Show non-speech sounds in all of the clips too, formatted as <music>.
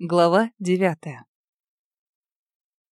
Глава девятая.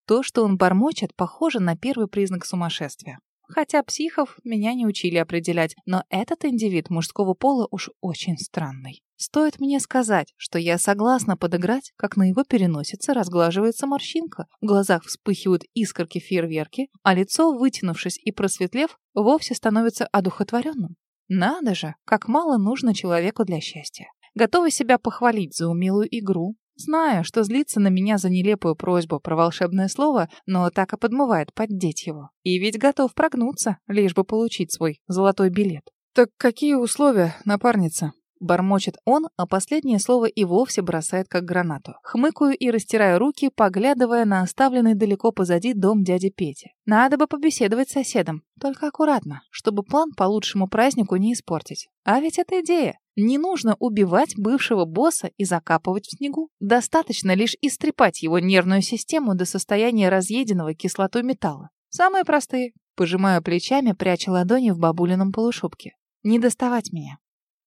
То, что он бормочет, похоже на первый признак сумасшествия. Хотя психов меня не учили определять, но этот индивид мужского пола уж очень странный. Стоит мне сказать, что я согласна подыграть, как на его переносице разглаживается морщинка, в глазах вспыхивают искорки фейерверки, а лицо, вытянувшись и просветлев, вовсе становится одухотворенным. Надо же, как мало нужно человеку для счастья. Готова себя похвалить за умелую игру, Знаю, что злится на меня за нелепую просьбу про волшебное слово, но так и подмывает поддеть его. И ведь готов прогнуться, лишь бы получить свой золотой билет. «Так какие условия, напарница?» Бормочет он, а последнее слово и вовсе бросает как гранату. Хмыкаю и растираю руки, поглядывая на оставленный далеко позади дом дяди Пети. Надо бы побеседовать с соседом, только аккуратно, чтобы план по лучшему празднику не испортить. А ведь это идея. Не нужно убивать бывшего босса и закапывать в снегу. Достаточно лишь истрепать его нервную систему до состояния разъеденного кислотой металла. Самые простые. Пожимаю плечами, пряча ладони в бабулином полушубке. Не доставать меня.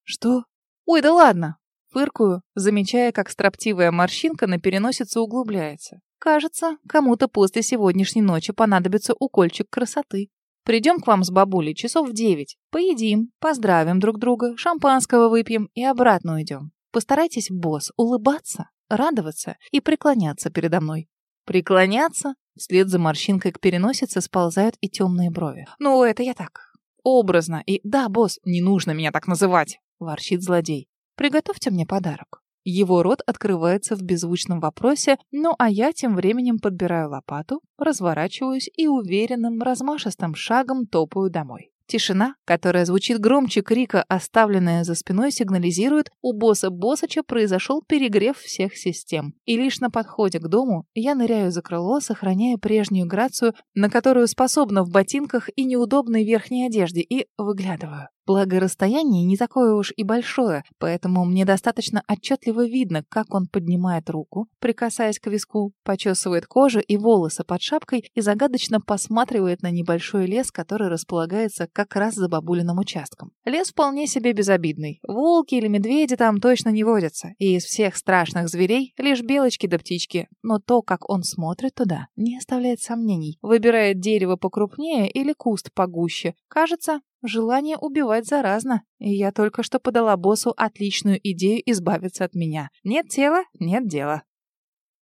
Что? «Ой, да ладно!» Фыркую, замечая, как строптивая морщинка на переносице углубляется. Кажется, кому-то после сегодняшней ночи понадобится укольчик красоты. Придем к вам с бабулей часов в девять. Поедим, поздравим друг друга, шампанского выпьем и обратно уйдем. Постарайтесь, босс, улыбаться, радоваться и преклоняться передо мной. Преклоняться? Вслед за морщинкой к переносице сползают и темные брови. Ну, это я так. Образно. И да, босс, не нужно меня так называть. — ворчит злодей. «Приготовьте мне подарок». Его рот открывается в беззвучном вопросе, ну а я тем временем подбираю лопату, разворачиваюсь и уверенным, размашистым шагом топаю домой. Тишина, которая звучит громче крика, оставленная за спиной, сигнализирует, у босса Босача произошел перегрев всех систем. И лишь на подходе к дому я ныряю за крыло, сохраняя прежнюю грацию, на которую способна в ботинках и неудобной верхней одежде, и выглядываю. Благо, расстояние не такое уж и большое, поэтому мне достаточно отчетливо видно, как он поднимает руку, прикасаясь к виску, почесывает кожу и волосы под шапкой и загадочно посматривает на небольшой лес, который располагается как раз за бабулиным участком. Лес вполне себе безобидный. Волки или медведи там точно не водятся. И из всех страшных зверей лишь белочки да птички. Но то, как он смотрит туда, не оставляет сомнений. Выбирает дерево покрупнее или куст погуще. Кажется, Желание убивать заразно, и я только что подала боссу отличную идею избавиться от меня. Нет тела — нет дела.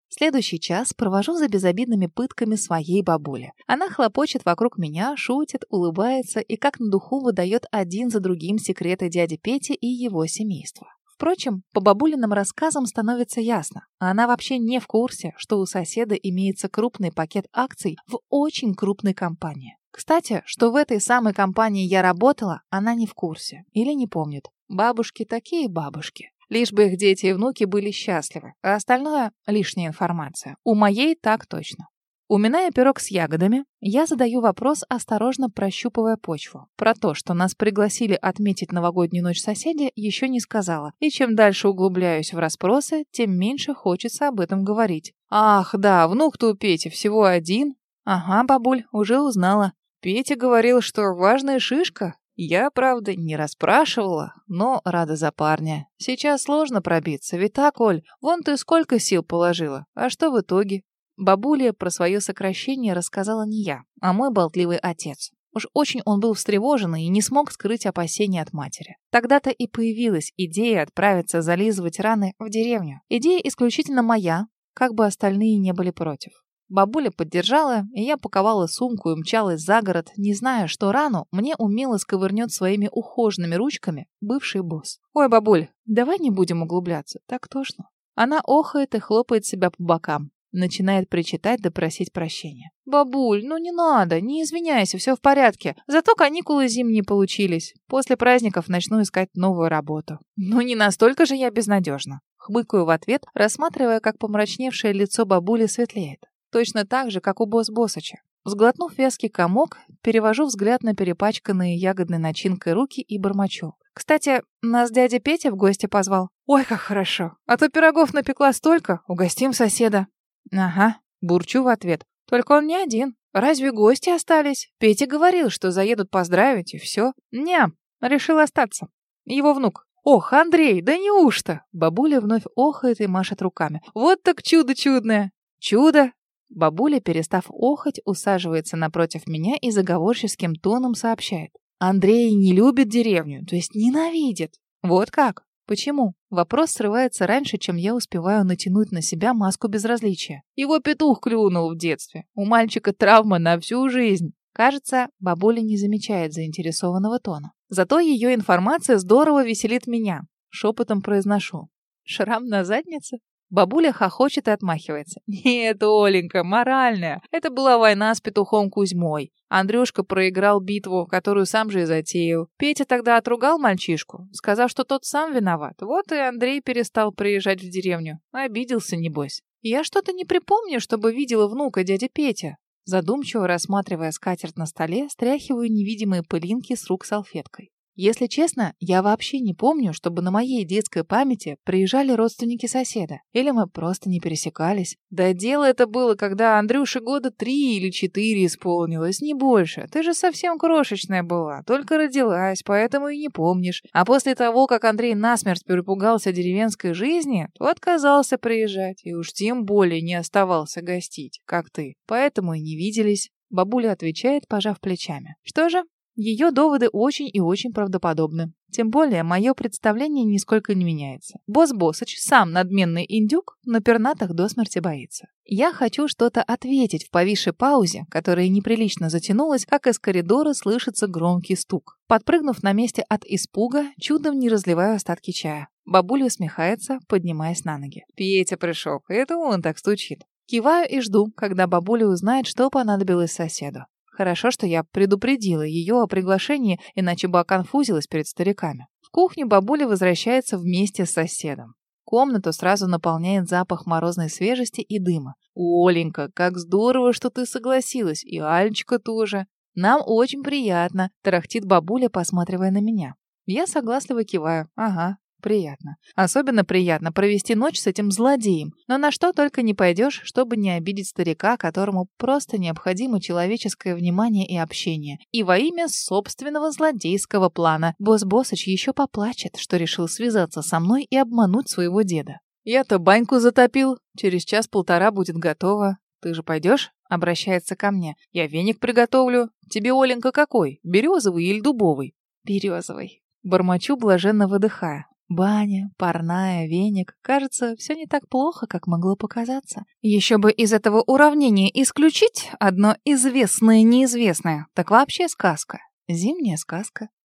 Следующий час провожу за безобидными пытками своей бабули. Она хлопочет вокруг меня, шутит, улыбается и как на духу выдает один за другим секреты дяди Пети и его семейства. Впрочем, по бабулиным рассказам становится ясно, она вообще не в курсе, что у соседа имеется крупный пакет акций в очень крупной компании. Кстати, что в этой самой компании я работала, она не в курсе или не помнит. Бабушки такие бабушки. Лишь бы их дети и внуки были счастливы, а остальное — лишняя информация. У моей так точно. Уминая пирог с ягодами, я задаю вопрос, осторожно прощупывая почву. Про то, что нас пригласили отметить новогоднюю ночь соседи, еще не сказала. И чем дальше углубляюсь в расспросы, тем меньше хочется об этом говорить. Ах, да, внук-то у Пети всего один. Ага, бабуль, уже узнала. Петя говорил, что важная шишка. Я, правда, не расспрашивала, но рада за парня. Сейчас сложно пробиться, ведь так, Оль? Вон ты сколько сил положила. А что в итоге? Бабуля про свое сокращение рассказала не я, а мой болтливый отец. Уж очень он был встревожен и не смог скрыть опасения от матери. Тогда-то и появилась идея отправиться зализывать раны в деревню. Идея исключительно моя, как бы остальные не были против. Бабуля поддержала, и я паковала сумку и мчалась за город, не зная, что рану мне умело сковырнет своими ухоженными ручками бывший босс. «Ой, бабуль, давай не будем углубляться, так тошно». Она охает и хлопает себя по бокам. Начинает причитать да просить прощения. «Бабуль, ну не надо, не извиняйся, все в порядке. Зато каникулы зимние получились. После праздников начну искать новую работу». «Ну не настолько же я безнадежна». Хмыкаю в ответ, рассматривая, как помрачневшее лицо бабули светлеет. Точно так же, как у босс-боссача. Сглотнув вязкий комок, перевожу взгляд на перепачканные ягодной начинкой руки и бормочу. «Кстати, нас дядя Петя в гости позвал. Ой, как хорошо. А то пирогов напекла столько, угостим соседа». «Ага», бурчу в ответ. «Только он не один. Разве гости остались? Петя говорил, что заедут поздравить, и все. Не, решил остаться. Его внук. «Ох, Андрей, да неужто?» Бабуля вновь охает и машет руками. «Вот так чудо чудное!» «Чудо!» Бабуля, перестав охать, усаживается напротив меня и заговорческим тоном сообщает. «Андрей не любит деревню, то есть ненавидит. Вот как? Почему? Вопрос срывается раньше, чем я успеваю натянуть на себя маску безразличия. Его петух клюнул в детстве. У мальчика травма на всю жизнь. Кажется, бабуля не замечает заинтересованного тона. Зато ее информация здорово веселит меня. Шепотом произношу. Шрам на заднице? Бабуля хохочет и отмахивается. <laughs> «Нет, Оленька, моральная. Это была война с петухом Кузьмой. Андрюшка проиграл битву, которую сам же и затеял. Петя тогда отругал мальчишку, сказав, что тот сам виноват. Вот и Андрей перестал приезжать в деревню. Обиделся, небось. Я что-то не припомню, чтобы видела внука дяди Петя. Задумчиво рассматривая скатерть на столе, стряхиваю невидимые пылинки с рук салфеткой. Если честно, я вообще не помню, чтобы на моей детской памяти приезжали родственники соседа. Или мы просто не пересекались. Да дело это было, когда Андрюше года три или четыре исполнилось, не больше. Ты же совсем крошечная была, только родилась, поэтому и не помнишь. А после того, как Андрей насмерть перепугался деревенской жизни, то отказался приезжать и уж тем более не оставался гостить, как ты. Поэтому и не виделись. Бабуля отвечает, пожав плечами. Что же, ее доводы очень и очень правдоподобны. Тем более, мое представление нисколько не меняется. Босс Босыч, сам надменный индюк, но пернатых до смерти боится. Я хочу что-то ответить в повисшей паузе, которая неприлично затянулась, как из коридора слышится громкий стук. Подпрыгнув на месте от испуга, чудом не разливаю остатки чая. Бабуля усмехается, поднимаясь на ноги. Петя пришел, это он так стучит. Киваю и жду, когда бабуля узнает, что понадобилось соседу. Хорошо, что я предупредила ее о приглашении, иначе бы оконфузилась перед стариками. В кухню бабуля возвращается вместе с соседом. Комнату сразу наполняет запах морозной свежести и дыма. «Оленька, как здорово, что ты согласилась, и Альчика тоже. Нам очень приятно», — тарахтит бабуля, посматривая на меня. Я согласливо киваю. «Ага, Приятно. Особенно приятно провести ночь с этим злодеем. Но на что только не пойдешь, чтобы не обидеть старика, которому просто необходимо человеческое внимание и общение. И во имя собственного злодейского плана босс Босыч еще поплачет, что решил связаться со мной и обмануть своего деда. Я-то баньку затопил. Через час-полтора будет готово. Ты же пойдешь? Обращается ко мне. Я веник приготовлю. Тебе, Оленька, какой? Березовый или дубовый? Березовый. Бормочу, блаженно выдыхая. Баня, парная, веник. Кажется, все не так плохо, как могло показаться. Еще бы из этого уравнения исключить одно известное неизвестное. Так вообще сказка. Зимняя сказка.